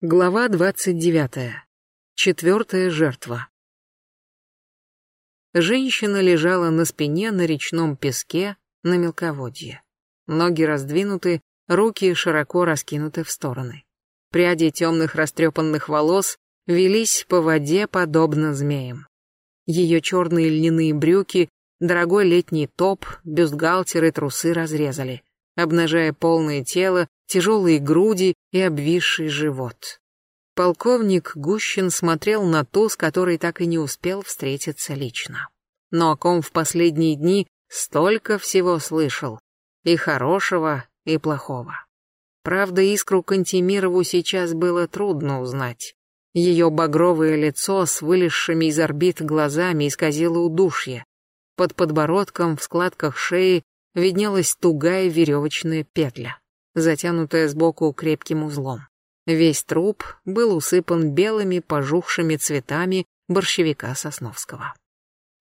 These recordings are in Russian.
Глава двадцать девятая. Четвертая жертва. Женщина лежала на спине на речном песке на мелководье. Ноги раздвинуты, руки широко раскинуты в стороны. Пряди темных растрепанных волос велись по воде подобно змеям. Ее черные льняные брюки, дорогой летний топ, бюстгальтер и трусы разрезали, обнажая полное тело, тяжелые груди и обвисший живот. Полковник Гущин смотрел на ту, с которой так и не успел встретиться лично. Но о ком в последние дни столько всего слышал. И хорошего, и плохого. Правда, искру Кантемирову сейчас было трудно узнать. Ее багровое лицо с вылезшими из орбит глазами исказило удушье. Под подбородком в складках шеи виднелась тугая веревочная петля, затянутая сбоку крепким узлом. Весь труп был усыпан белыми пожухшими цветами борщевика Сосновского.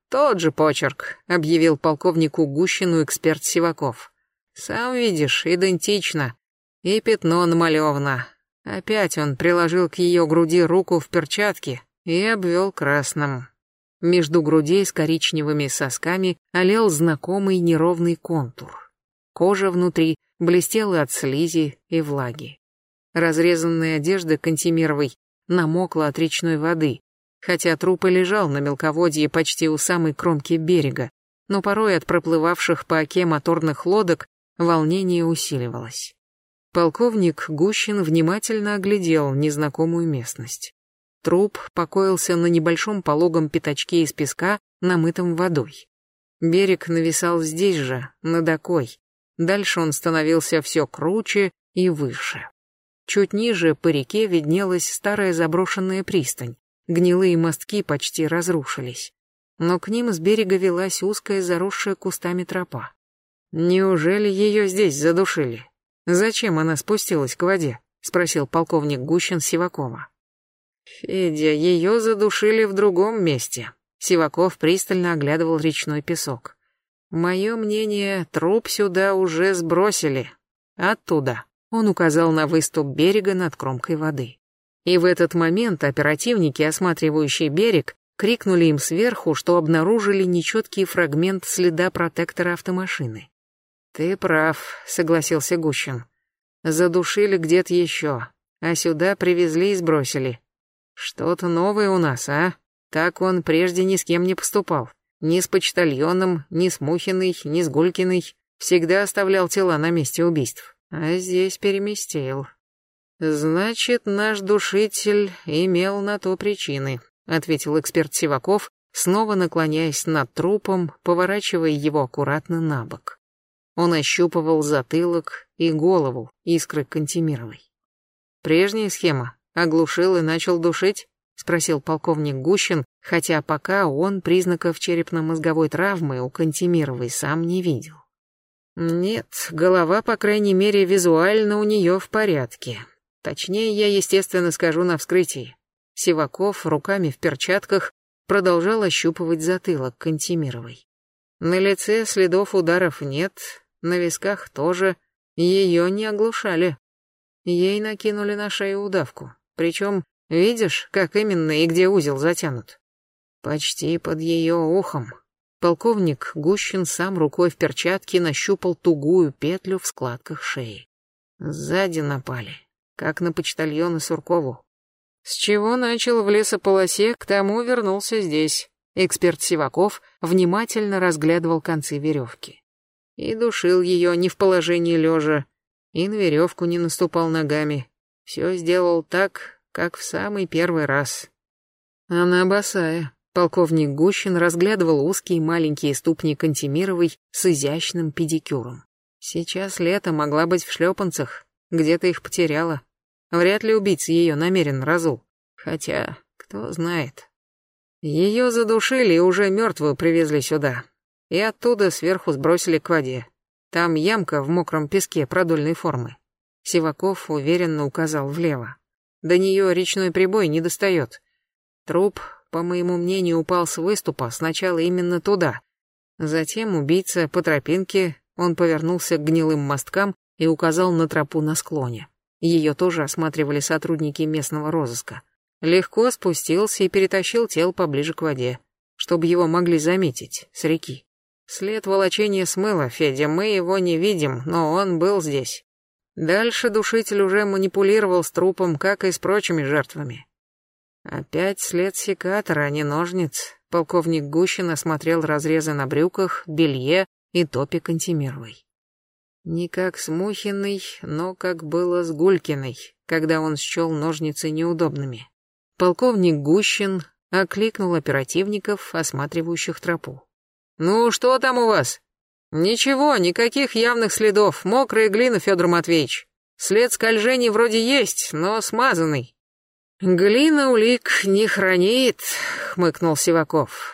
«Тот же почерк», — объявил полковнику Гущину эксперт Сиваков. «Сам видишь, идентично. И пятно намалевано. Опять он приложил к ее груди руку в перчатке и обвел красным. Между грудей с коричневыми сосками олел знакомый неровный контур. Кожа внутри блестела от слизи и влаги. Разрезанная одежда Кантемировой намокла от речной воды, хотя труп и лежал на мелководье почти у самой кромки берега, но порой от проплывавших по оке моторных лодок волнение усиливалось. Полковник Гущин внимательно оглядел незнакомую местность. Труп покоился на небольшом пологом пятачке из песка, намытом водой. Берег нависал здесь же, над окой. Дальше он становился все круче и выше. Чуть ниже по реке виднелась старая заброшенная пристань. Гнилые мостки почти разрушились. Но к ним с берега велась узкая заросшая кустами тропа. Неужели ее здесь задушили? Зачем она спустилась к воде? Спросил полковник Гущин Сивакова. Федя, ее задушили в другом месте. Сиваков пристально оглядывал речной песок. Мое мнение, труп сюда уже сбросили. Оттуда. Он указал на выступ берега над кромкой воды. И в этот момент оперативники, осматривающие берег, крикнули им сверху, что обнаружили нечеткий фрагмент следа протектора автомашины. «Ты прав», — согласился Гущин. «Задушили где-то еще, а сюда привезли и сбросили. Что-то новое у нас, а? Так он прежде ни с кем не поступал. Ни с почтальоном, ни с Мухиной, ни с Гулькиной. Всегда оставлял тела на месте убийств а здесь переместил. Значит, наш душитель имел на то причины, ответил эксперт Сиваков, снова наклоняясь над трупом, поворачивая его аккуратно на бок. Он ощупывал затылок и голову искры Кантемировой. Прежняя схема. Оглушил и начал душить? Спросил полковник Гущин, хотя пока он признаков черепно-мозговой травмы у Кантемировой сам не видел. Нет, голова, по крайней мере, визуально у нее в порядке. Точнее, я, естественно, скажу на вскрытии. Сиваков руками в перчатках продолжал ощупывать затылок Кантемировой. На лице следов ударов нет, на висках тоже. Ее не оглушали. Ей накинули на шею удавку. Причем, видишь, как именно и где узел затянут? Почти под ее ухом. Полковник Гущин сам рукой в перчатке нащупал тугую петлю в складках шеи. Сзади напали, как на почтальона Суркову. С чего начал в лесополосе, к тому вернулся здесь. Эксперт Сиваков внимательно разглядывал концы веревки. И душил ее не в положении лежа, и на веревку не наступал ногами. Все сделал так, как в самый первый раз. Она босая, Полковник Гущин разглядывал узкие маленькие ступни Кантемировой с изящным педикюром. Сейчас лето могла быть в шлепанцах, где-то их потеряла. Вряд ли убийца ее намерен разул. Хотя, кто знает. Ее задушили и уже мертвую привезли сюда. И оттуда сверху сбросили к воде. Там ямка в мокром песке продольной формы. Сиваков уверенно указал влево. До нее речной прибой не достает. Труп по моему мнению, упал с выступа сначала именно туда. Затем убийца по тропинке, он повернулся к гнилым мосткам и указал на тропу на склоне. Ее тоже осматривали сотрудники местного розыска. Легко спустился и перетащил тело поближе к воде, чтобы его могли заметить с реки. След волочения смыло, Федя, мы его не видим, но он был здесь. Дальше душитель уже манипулировал с трупом, как и с прочими жертвами. Опять след секатора, а не ножниц. Полковник Гущин осмотрел разрезы на брюках, белье и топе Кантемировой. Не как с Мухиной, но как было с Гулькиной, когда он счел ножницы неудобными. Полковник Гущин окликнул оперативников, осматривающих тропу. «Ну, что там у вас?» «Ничего, никаких явных следов. Мокрая глина, Федор Матвеевич. След скольжений вроде есть, но смазанный». «Глина улик не хранит», — хмыкнул Сиваков.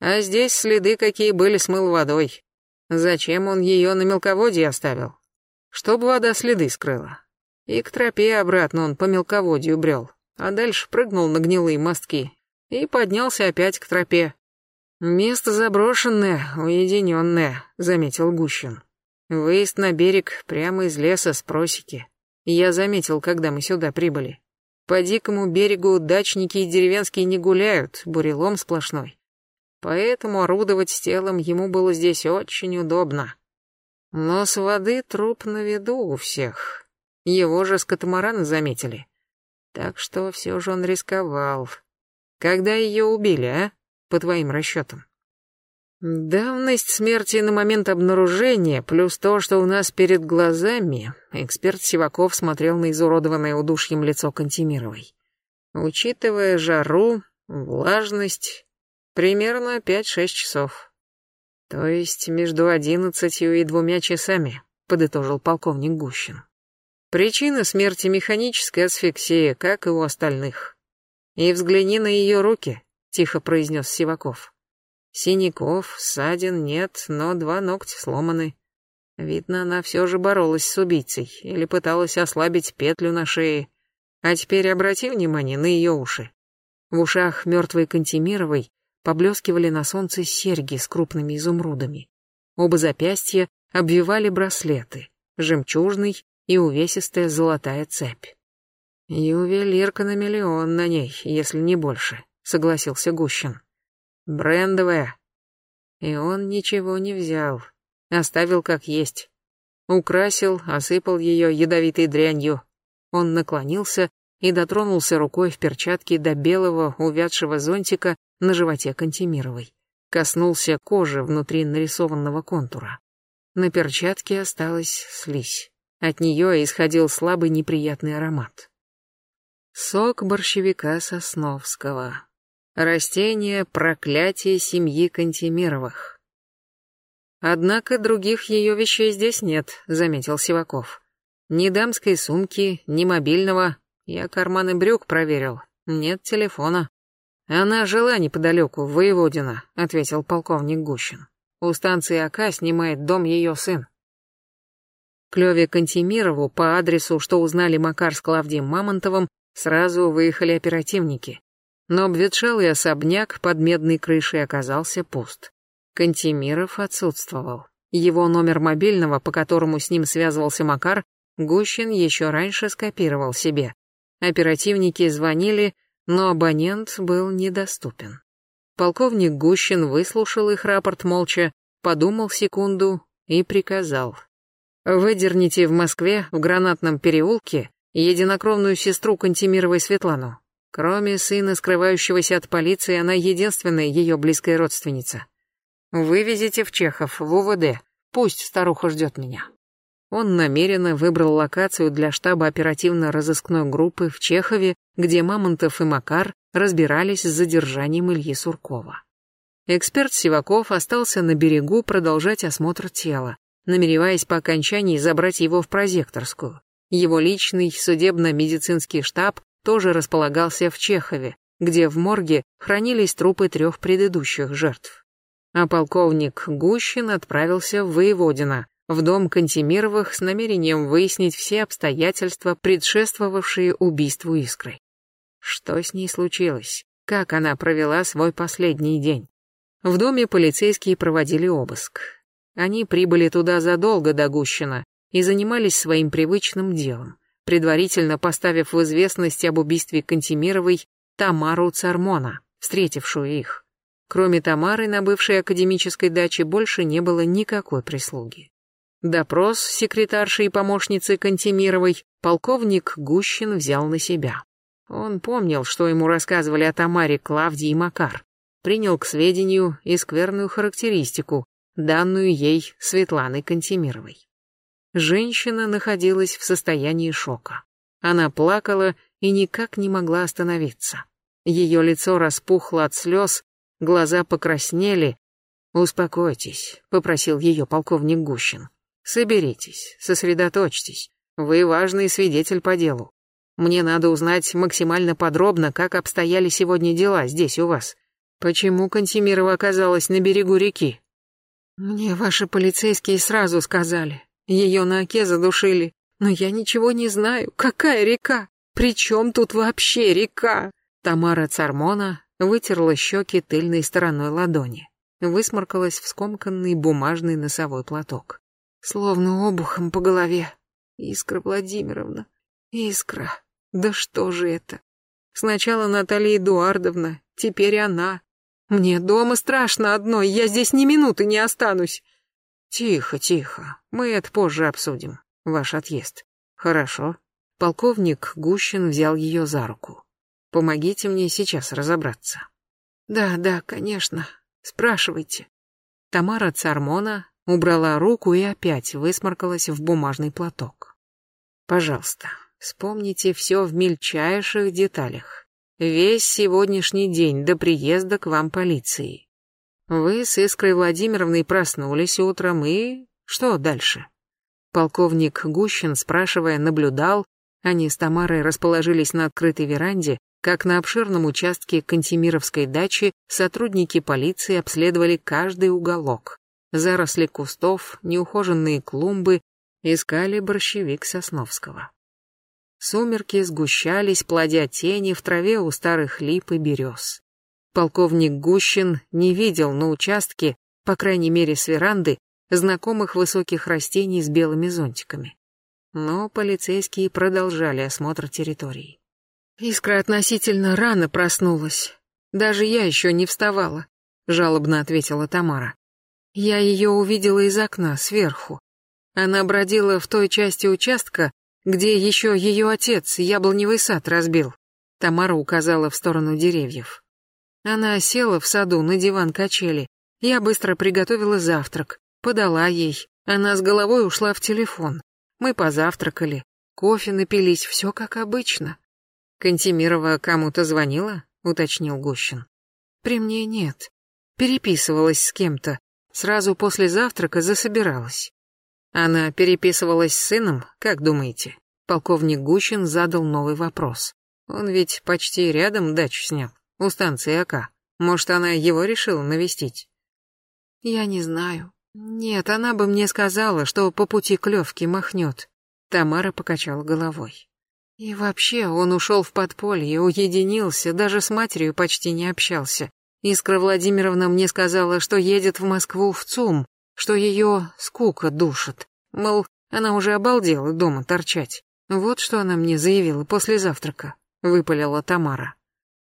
«А здесь следы какие были смыл водой. Зачем он ее на мелководье оставил? Чтоб вода следы скрыла. И к тропе обратно он по мелководью брел, а дальше прыгнул на гнилые мостки и поднялся опять к тропе. «Место заброшенное, уединенное», — заметил Гущин. «Выезд на берег прямо из леса с просеки. Я заметил, когда мы сюда прибыли. По дикому берегу дачники и деревенские не гуляют, бурелом сплошной. Поэтому орудовать телом ему было здесь очень удобно. Но с воды труп на виду у всех. Его же с катамарана заметили. Так что все же он рисковал. Когда ее убили, а? По твоим расчетам. Давность смерти на момент обнаружения, плюс то, что у нас перед глазами, эксперт Сиваков смотрел на изуродованное удушьем лицо Кантемировой. Учитывая жару, влажность, Примерно пять-шесть часов. То есть между одиннадцатью и двумя часами, подытожил полковник Гущин. Причина смерти механическая асфиксия, как и у остальных. И взгляни на ее руки, тихо произнес Сиваков. Синяков, ссадин нет, но два ногтя сломаны. Видно, она все же боролась с убийцей или пыталась ослабить петлю на шее. А теперь обрати внимание на ее уши. В ушах мертвой Кантемировой поблескивали на солнце серьги с крупными изумрудами. Оба запястья обвивали браслеты, жемчужный и увесистая золотая цепь. «Ювелирка на миллион на ней, если не больше», — согласился Гущин. «Брендовая». И он ничего не взял, оставил как есть. Украсил, осыпал ее ядовитой дрянью. Он наклонился и дотронулся рукой в перчатке до белого увядшего зонтика, на животе Кантемировой. Коснулся кожи внутри нарисованного контура. На перчатке осталась слизь. От нее исходил слабый неприятный аромат. Сок борщевика Сосновского. Растение проклятие семьи Кантемировых. Однако других ее вещей здесь нет, заметил Сиваков. Ни дамской сумки, ни мобильного. Я карманы брюк проверил. Нет телефона. «Она жила неподалеку, в Воеводино», — ответил полковник Гущин. «У станции АК снимает дом ее сын». К Леве Кантемирову по адресу, что узнали Макар с Клавдием Мамонтовым, сразу выехали оперативники. Но обветшалый особняк под медной крышей оказался пуст. Кантемиров отсутствовал. Его номер мобильного, по которому с ним связывался Макар, Гущин еще раньше скопировал себе. Оперативники звонили, но абонент был недоступен. Полковник Гущин выслушал их рапорт молча, подумал секунду и приказал. «Выдерните в Москве, в Гранатном переулке, единокровную сестру Кантемировой Светлану. Кроме сына, скрывающегося от полиции, она единственная ее близкая родственница. Вывезите в Чехов, в УВД, пусть старуха ждет меня». Он намеренно выбрал локацию для штаба оперативно-розыскной группы в Чехове, где Мамонтов и Макар разбирались с задержанием Ильи Суркова. Эксперт Сиваков остался на берегу продолжать осмотр тела, намереваясь по окончании забрать его в прозекторскую. Его личный судебно-медицинский штаб тоже располагался в Чехове, где в морге хранились трупы трех предыдущих жертв. А полковник Гущин отправился в Воеводино, в дом Кантемировых с намерением выяснить все обстоятельства, предшествовавшие убийству Искры. Что с ней случилось? Как она провела свой последний день? В доме полицейские проводили обыск. Они прибыли туда задолго до Гущина и занимались своим привычным делом. Предварительно поставив в известность об убийстве Кантемировой Тамару Цармона, встретившую их. Кроме Тамары на бывшей академической даче больше не было никакой прислуги. Допрос секретарши и помощницы Кантемировой полковник Гущин взял на себя. Он помнил, что ему рассказывали о Тамаре Клавдии и Макар, принял к сведению и скверную характеристику, данную ей Светланой Кантемировой. Женщина находилась в состоянии шока. Она плакала и никак не могла остановиться. Ее лицо распухло от слез, глаза покраснели. «Успокойтесь», — попросил ее полковник Гущин. Соберитесь, сосредоточьтесь. Вы важный свидетель по делу. Мне надо узнать максимально подробно, как обстояли сегодня дела здесь у вас. Почему Кантемирова оказалась на берегу реки? Мне ваши полицейские сразу сказали. Ее на оке задушили. Но я ничего не знаю. Какая река? При чем тут вообще река? Тамара Цармона вытерла щеки тыльной стороной ладони. Высморкалась в скомканный бумажный носовой платок. Словно обухом по голове. Искра Владимировна. Искра. Да что же это? Сначала Наталья Эдуардовна, теперь она. Мне дома страшно одной, я здесь ни минуты не останусь. Тихо, тихо. Мы это позже обсудим. Ваш отъезд. Хорошо. Полковник Гущин взял ее за руку. Помогите мне сейчас разобраться. Да, да, конечно. Спрашивайте. Тамара Цармона убрала руку и опять высморкалась в бумажный платок. Пожалуйста, вспомните все в мельчайших деталях. Весь сегодняшний день до приезда к вам полиции. Вы с Искрой Владимировной проснулись утром и... Что дальше? Полковник Гущин, спрашивая, наблюдал, они с Тамарой расположились на открытой веранде, как на обширном участке Кантемировской дачи сотрудники полиции обследовали каждый уголок, заросли кустов, неухоженные клумбы, искали борщевик Сосновского. Сумерки сгущались, плодя тени в траве у старых лип и берез. Полковник Гущин не видел на участке, по крайней мере с веранды, знакомых высоких растений с белыми зонтиками. Но полицейские продолжали осмотр территории. Искра относительно рано проснулась. Даже я еще не вставала, жалобно ответила Тамара. Я ее увидела из окна, сверху. Она бродила в той части участка, где еще ее отец яблоневый сад разбил. Тамара указала в сторону деревьев. Она села в саду на диван качели. Я быстро приготовила завтрак, подала ей. Она с головой ушла в телефон. Мы позавтракали, кофе напились, все как обычно. Кантемирова кому-то звонила, уточнил Гущин. При мне нет. Переписывалась с кем-то. Сразу после завтрака засобиралась. Она переписывалась с сыном, как думаете? Полковник Гущин задал новый вопрос. Он ведь почти рядом дачу снял, у станции АК. Может, она его решила навестить? Я не знаю. Нет, она бы мне сказала, что по пути клевки махнет. Тамара покачала головой. И вообще, он ушел в подполье, уединился, даже с матерью почти не общался. Искра Владимировна мне сказала, что едет в Москву в ЦУМ, что ее скука душит. Мол, она уже обалдела дома торчать. Вот что она мне заявила после завтрака, выпалила Тамара.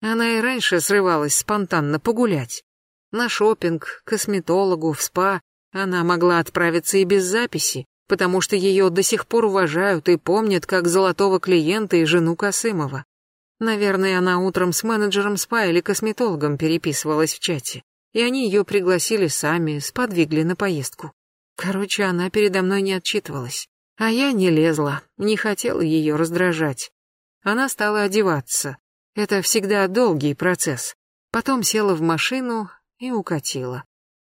Она и раньше срывалась спонтанно погулять. На шопинг, косметологу, в спа. Она могла отправиться и без записи, потому что ее до сих пор уважают и помнят как золотого клиента и жену Косымова. Наверное, она утром с менеджером спа или косметологом переписывалась в чате, и они ее пригласили сами, сподвигли на поездку. Короче, она передо мной не отчитывалась. А я не лезла, не хотела ее раздражать. Она стала одеваться. Это всегда долгий процесс. Потом села в машину и укатила.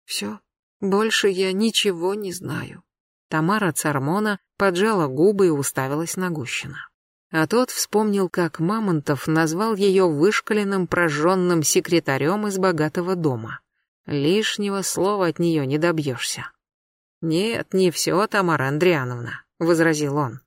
Все, больше я ничего не знаю. Тамара Цармона поджала губы и уставилась на Гущина. А тот вспомнил, как Мамонтов назвал ее вышкаленным прожженным секретарем из богатого дома. Лишнего слова от нее не добьешься. «Нет, не все, Тамара Андриановна», — возразил он.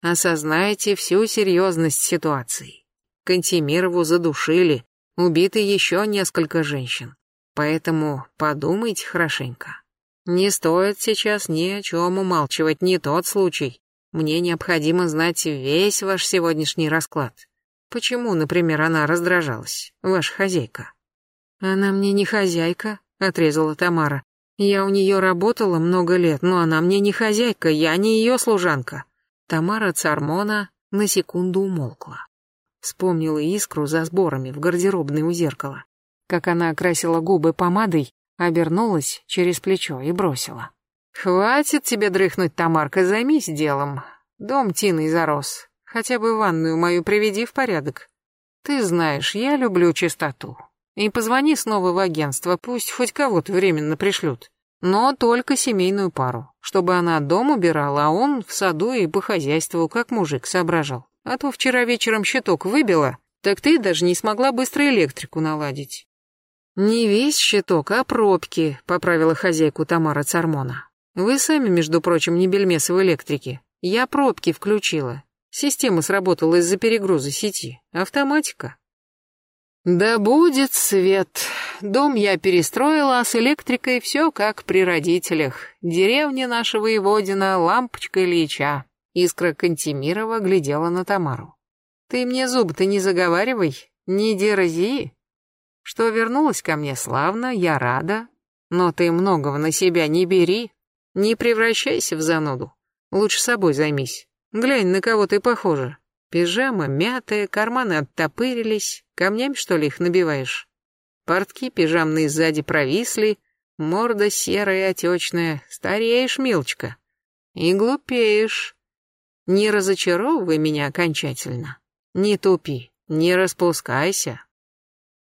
«Осознайте всю серьезность ситуации. Кантемирову задушили, убиты еще несколько женщин. Поэтому подумайте хорошенько. Не стоит сейчас ни о чем умалчивать, не тот случай. Мне необходимо знать весь ваш сегодняшний расклад. Почему, например, она раздражалась, ваша хозяйка? Она мне не хозяйка, отрезала Тамара. Я у нее работала много лет, но она мне не хозяйка, я не ее служанка. Тамара Цармона на секунду умолкла. Вспомнила искру за сборами в гардеробной у зеркала. Как она окрасила губы помадой, обернулась через плечо и бросила. «Хватит тебе дрыхнуть, Тамарка, займись делом. Дом тиной зарос. Хотя бы ванную мою приведи в порядок. Ты знаешь, я люблю чистоту. И позвони снова в агентство, пусть хоть кого-то временно пришлют. Но только семейную пару, чтобы она дом убирала, а он в саду и по хозяйству, как мужик, соображал. А то вчера вечером щиток выбила, так ты даже не смогла быстро электрику наладить. Не весь щиток, а пробки, поправила хозяйку Тамара Цармона. Вы сами, между прочим, не бельмесы в электрике. Я пробки включила. Система сработала из-за перегруза сети. Автоматика. Да будет свет. Дом я перестроила, а с электрикой все как при родителях. Деревня нашего Иводина, лампочка Ильича. Искра Кантемирова глядела на Тамару. Ты мне зубы-то не заговаривай, не дерзи. Что вернулась ко мне славно, я рада. Но ты многого на себя не бери, не превращайся в зануду. Лучше собой займись. Глянь, на кого ты похожа. Пижама мятая, карманы оттопырились. Камнями, что ли, их набиваешь? Портки пижамные сзади провисли, морда серая и отечная. Стареешь, милочка. И глупеешь. Не разочаровывай меня окончательно. Не тупи, не распускайся.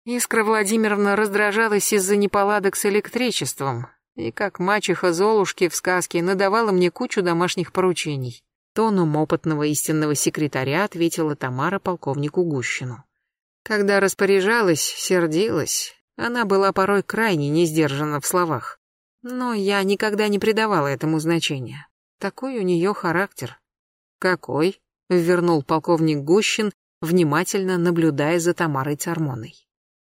Искра Владимировна раздражалась из-за неполадок с электричеством, и как мачеха Золушки в сказке надавала мне кучу домашних поручений. Тоном опытного истинного секретаря ответила Тамара полковнику Гущину. Когда распоряжалась, сердилась, она была порой крайне не сдержана в словах. Но я никогда не придавала этому значения. Такой у нее характер. Какой? Вернул полковник Гущин, внимательно наблюдая за Тамарой Цармоной.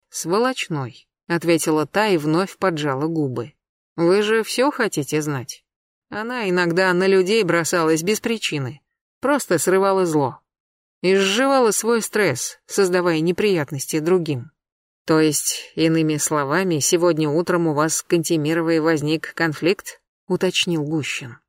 Сволочной, ответила та и вновь поджала губы. Вы же все хотите знать? Она иногда на людей бросалась без причины, просто срывала зло. И сживала свой стресс, создавая неприятности другим. То есть, иными словами, сегодня утром у вас с Кантемировой возник конфликт? Уточнил Гущин.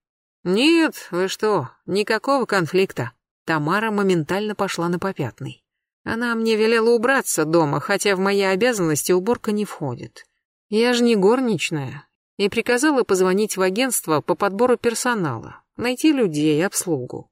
Нет, вы что, никакого конфликта. Тамара моментально пошла на попятный. Она мне велела убраться дома, хотя в мои обязанности уборка не входит. Я же не горничная, и приказала позвонить в агентство по подбору персонала, найти людей, обслугу.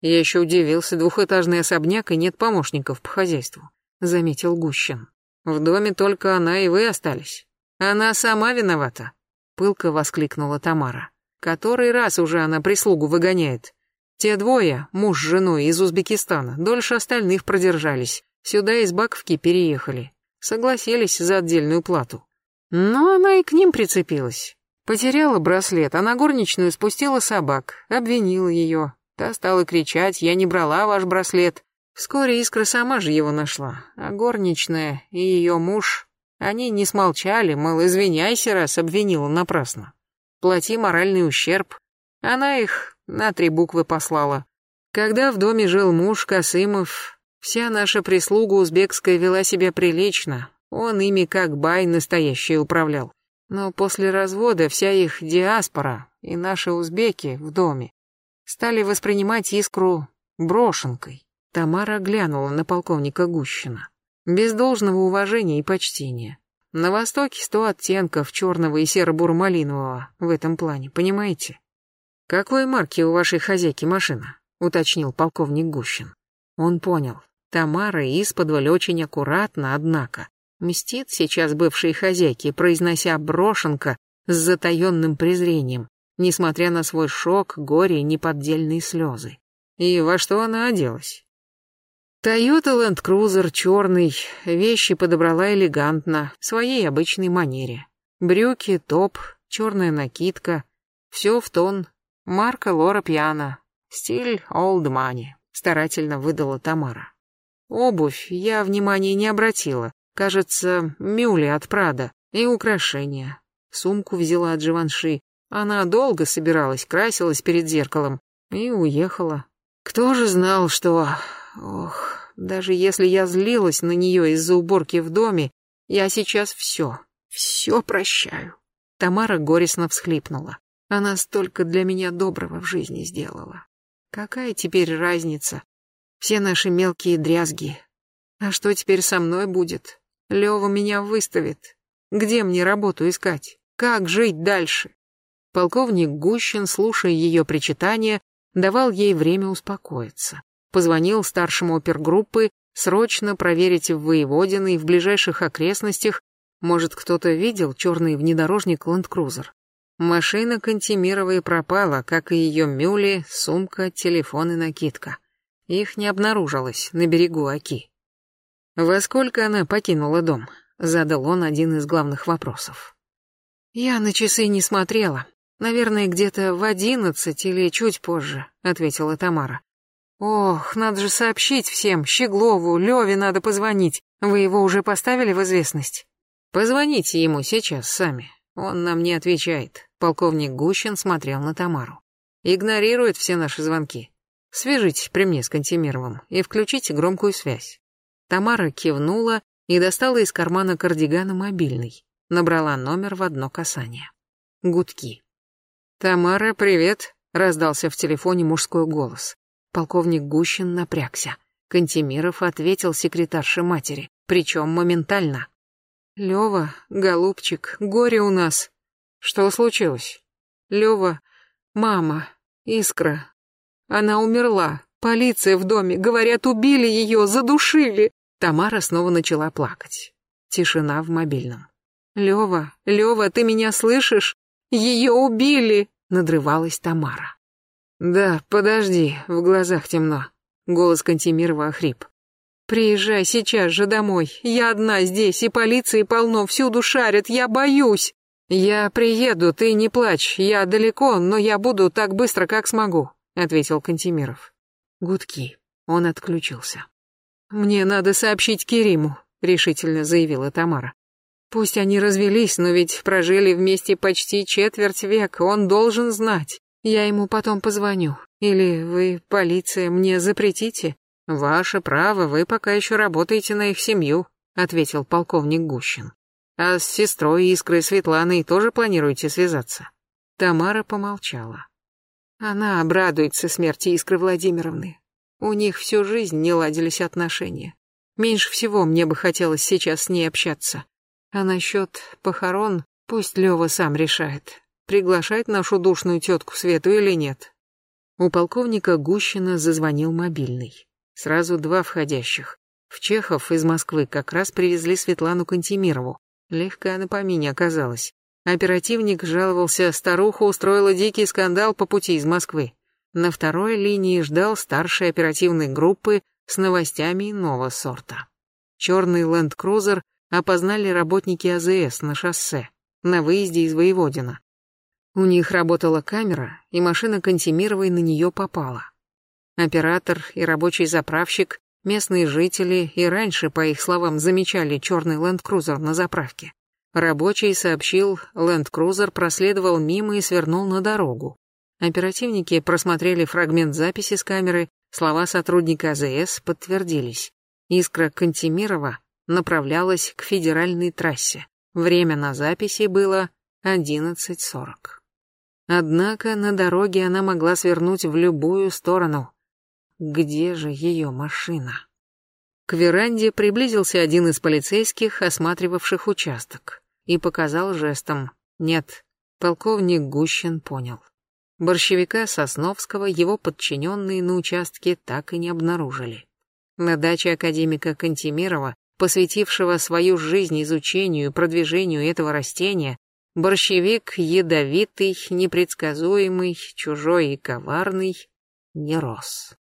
Я еще удивился, двухэтажный особняк и нет помощников по хозяйству, заметил Гущин. В доме только она и вы остались. Она сама виновата, пылко воскликнула Тамара. Который раз уже она прислугу выгоняет. Те двое, муж с женой из Узбекистана, дольше остальных продержались. Сюда из Баковки переехали. Согласились за отдельную плату. Но она и к ним прицепилась. Потеряла браслет, а на горничную спустила собак, обвинила ее. Та стала кричать, я не брала ваш браслет. Вскоре Искра сама же его нашла, а горничная и ее муж, они не смолчали, мол, извиняйся, раз обвинила напрасно. Плати моральный ущерб. Она их на три буквы послала. Когда в доме жил муж Касымов, вся наша прислуга узбекская вела себя прилично, он ими как бай настоящий управлял. Но после развода вся их диаспора и наши узбеки в доме стали воспринимать искру брошенкой. Тамара глянула на полковника Гущина. Без должного уважения и почтения. На Востоке сто оттенков черного и серо-бурмалинового в этом плане, понимаете? «Какой марки у вашей хозяйки машина?» — уточнил полковник Гущин. Он понял. Тамара исподволь очень аккуратно, однако, Мстит сейчас бывшей хозяйке, произнося брошенка с затаенным презрением, несмотря на свой шок, горе и неподдельные слезы. И во что она оделась? Тойота Ленд Крузер черный, вещи подобрала элегантно, в своей обычной манере. Брюки, топ, черная накидка, все в тон. Марка Лора Пьяна, стиль Old Money, старательно выдала Тамара. Обувь я внимания не обратила, Кажется, мюли от Прада и украшения. Сумку взяла от Живанши. Она долго собиралась, красилась перед зеркалом. И уехала. Кто же знал, что... Ох, даже если я злилась на нее из-за уборки в доме, я сейчас все, все прощаю. Тамара горестно всхлипнула. Она столько для меня доброго в жизни сделала. Какая теперь разница? Все наши мелкие дрязги. А что теперь со мной будет? Лёва меня выставит. Где мне работу искать? Как жить дальше? Полковник Гущин, слушая ее причитания, давал ей время успокоиться. Позвонил старшему опергруппы срочно проверить в Воеводино и в ближайших окрестностях, может, кто-то видел черный внедорожник ленд-крузер. Машина Кантемировой пропала, как и ее мюли, сумка, телефон и накидка. Их не обнаружилось на берегу Оки. «Во сколько она покинула дом?» — задал он один из главных вопросов. «Я на часы не смотрела. Наверное, где-то в одиннадцать или чуть позже», — ответила Тамара. «Ох, надо же сообщить всем, Щеглову, Леве надо позвонить. Вы его уже поставили в известность?» «Позвоните ему сейчас сами. Он нам не отвечает». Полковник Гущин смотрел на Тамару. «Игнорирует все наши звонки. Свяжитесь при мне с Кантемировым и включите громкую связь». Тамара кивнула и достала из кармана кардигана мобильный. Набрала номер в одно касание. Гудки. «Тамара, привет», — раздался в телефоне мужской голос. Полковник Гущин напрягся. Кантемиров ответил секретарше матери, причем моментально. «Лёва, голубчик, горе у нас». «Что случилось?» «Лёва, мама, Искра. Она умерла. Полиция в доме. Говорят, убили её, задушили». Тамара снова начала плакать. Тишина в мобильном. «Лёва, Лёва, ты меня слышишь? Её убили!» — надрывалась Тамара. «Да, подожди, в глазах темно». Голос Кантемирова охрип. «Приезжай сейчас же домой. Я одна здесь, и полиции полно, всюду шарят, я боюсь». «Я приеду, ты не плачь, я далеко, но я буду так быстро, как смогу», — ответил Кантемиров. Гудки. Он отключился. «Мне надо сообщить Кериму», — решительно заявила Тамара. «Пусть они развелись, но ведь прожили вместе почти четверть века, он должен знать. Я ему потом позвоню. Или вы, полиция, мне запретите? Ваше право, вы пока еще работаете на их семью, ответил полковник Гущин. А с сестрой Искрой Светланой тоже планируете связаться? Тамара помолчала. Она обрадуется смерти Искры Владимировны. У них всю жизнь не ладились отношения. Меньше всего мне бы хотелось сейчас с ней общаться. А насчет похорон пусть Лева сам решает приглашать нашу душную тетку Свету или нет. У полковника Гущина зазвонил мобильный. Сразу два входящих. В Чехов из Москвы как раз привезли Светлану Кантемирову. Легкая на помине оказалась. Оперативник жаловался, старуха устроила дикий скандал по пути из Москвы. На второй линии ждал старшей оперативной группы с новостями иного сорта. Черный ленд-крузер опознали работники АЗС на шоссе, на выезде из Воеводина. У них работала камера, и машина Кантемировой на нее попала. Оператор и рабочий заправщик, местные жители и раньше, по их словам, замечали черный ленд-крузер на заправке. Рабочий сообщил, ленд-крузер проследовал мимо и свернул на дорогу. Оперативники просмотрели фрагмент записи с камеры, слова сотрудника АЗС подтвердились. Искра Кантемирова направлялась к федеральной трассе. Время на записи было 11.40. Однако на дороге она могла свернуть в любую сторону. Где же ее машина? К веранде приблизился один из полицейских, осматривавших участок, и показал жестом «нет». Полковник Гущин понял. Борщевика Сосновского его подчиненные на участке так и не обнаружили. На даче академика Кантемирова, посвятившего свою жизнь изучению и продвижению этого растения, Борщевик ядовитый, непредсказуемый, чужой и коварный не рос.